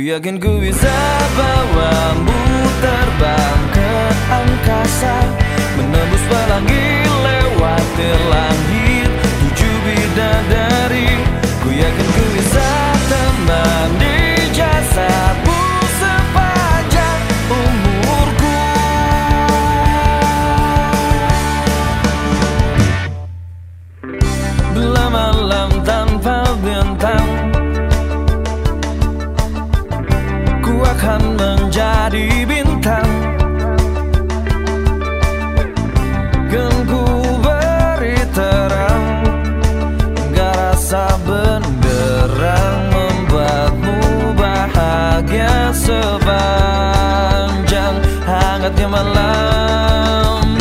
Yakin ku bisa bawamu terbang ke angkasa menjadi bintang. Kan ku beri terang Hingga rasa benderang Membuatmu bahagia sepanjang hangatnya malam.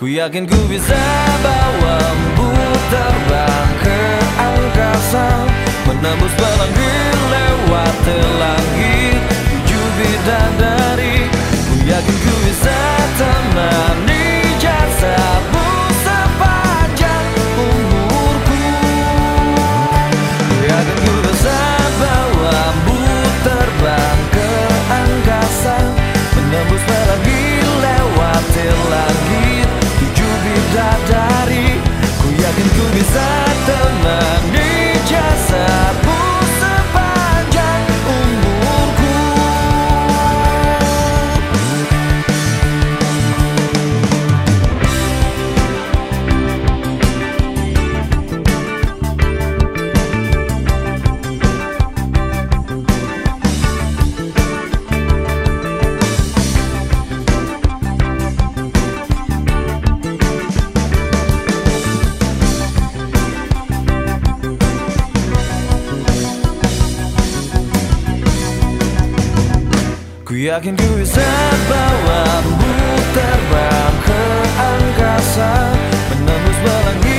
Ku yakin ku bisa bawamu terbang ke angkasa Menembus pelangi lewat langit Ku yakin ku bisa bawamu terbang ke angkasa Menembus belangit